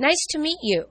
Nice to meet you.